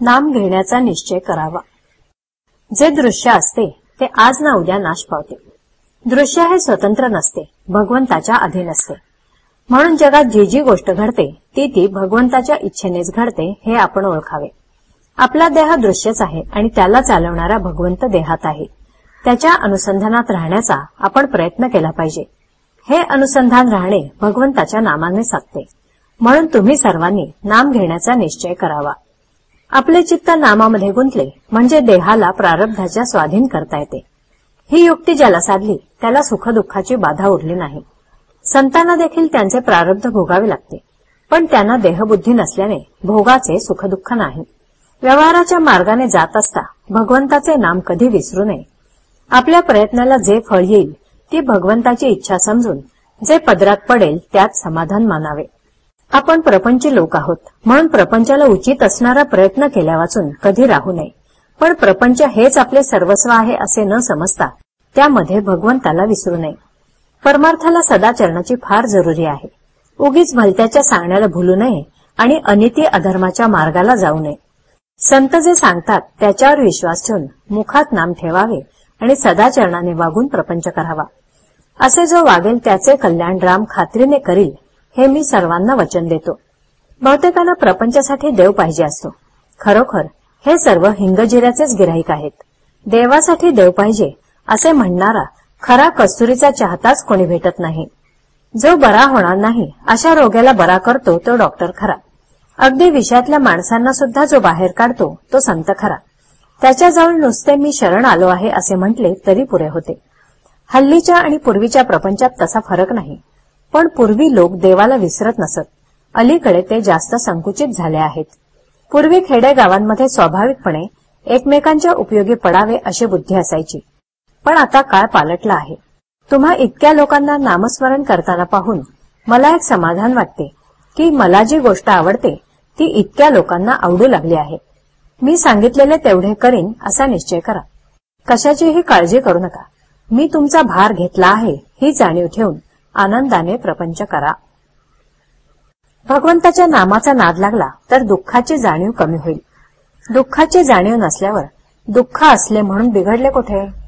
नाम घेण्याचा निश्चय करावा. जे दृश्य असते ते आज ना उद्या नाश पावते. दृश्य हे स्वतंत्र नसते भगवंताच्या अधीन असते. म्हणून जगात जी जी गोष्ट घडते ती ती भगवंताच्या इच्छेनेच घडते हे आपण ओळखावे. आपला देह दृश्यच आहे आणि त्याला चालवणारा भगवंत देहात आहे. त्याच्या अनुसंधानात राहण्याचा आपण प्रयत्न केला पाहिजे. हे अनुसंधान राहणे भगवंताच्या नामाने साधते म्हणून तुम्ही सर्वांनी नाम घेण्याचा निश्चय करावा. आपले चित्त नामामध्ये गुंतले म्हणजे देहाला प्रारब्धाच्या स्वाधीन करता येते. ही युक्ती ज्याला साधली त्याला सुखदुःखाची बाधा उरली नाही. संतांना देखील त्यांचे प्रारब्ध भोगावे लागते. पण त्यांना देहबुद्धी नसल्याने भोगाचे सुखदुःख नाही. व्यवहाराच्या मार्गाने जात असता भगवंताचे नाम कधी विसरू नये. आपल्या प्रयत्नाला जे फळ येईल ती भगवंताची इच्छा समजून जे पदरात पडेल त्यात समाधान मानावे. आपण प्रपंची लोक आहोत. म्हणून प्रपंचाला उचित असणारा प्रयत्न केल्या वाचून कधी राहू नये. पण प्रपंच हेच आपले सर्वस्व आहे असे न समजता त्यामध्ये भगवंताला विसरू नये. परमार्थाला सदाचरणाची फार जरुरी आहे. उगीच भलत्याच्या सांगण्याला भूलू नये आणि अनिती अधर्माच्या मार्गाला जाऊ नये. संत जे सांगतात त्याच्यावर विश्वास ठेवून मुखात नाम ठेवावे आणि सदाचरणाने वागून प्रपंच करावा. असे जो वागेल त्याचे कल्याण राम खात्रीने करील हे मी सर्वांना वचन देतो. बहुतेकांना प्रपंचासाठी देव पाहिजे असतो. खरोखर हे सर्व हिंगजिऱ्याचेच गिराईक आहेत. देवासाठी देव पाहिजे असे म्हणणारा खरा कस्तुरीचा चाहताच कोणी भेटत नाही. जो बरा होणार नाही अशा रोग्याला बरा करतो तो डॉक्टर खरा. अगदी विषयातल्या माणसांना सुद्धा जो बाहेर काढतो तो संत खरा. त्याच्याजवळ नुसते मी शरण आलो आहे असे म्हटले तरी पुरे होते. हल्लीच्या आणि पूर्वीच्या प्रपंचात तसा फरक नाही. पण पूर्वी लोक देवाला विसरत नसत. अलीकडे ते जास्त संकुचित झाले आहेत. पूर्वी खेडेगावांमध्ये स्वाभाविकपणे एकमेकांच्या उपयोगी पडावे अशी बुद्धी असायची. पण आता काळ पालटला आहे. तुम्हा इतक्या लोकांना नामस्मरण करताना पाहून मला एक समाधान वाटते की मला जी गोष्ट आवडते ती इतक्या लोकांना आवडू लागली आहे. मी सांगितलेले तेवढे करीन असा निश्चय करा. कशाचीही काळजी करू नका. मी तुमचा भार घेतला आहे ही जाणीव ठेवून. आनंदाने प्रपंच करा. भगवंताच्या नामाचा नाद लागला तर दुःखाची जाणीव कमी होईल. दुःखाची जाणीव नसल्यावर दुःख असले म्हणून बिघडले कुठे?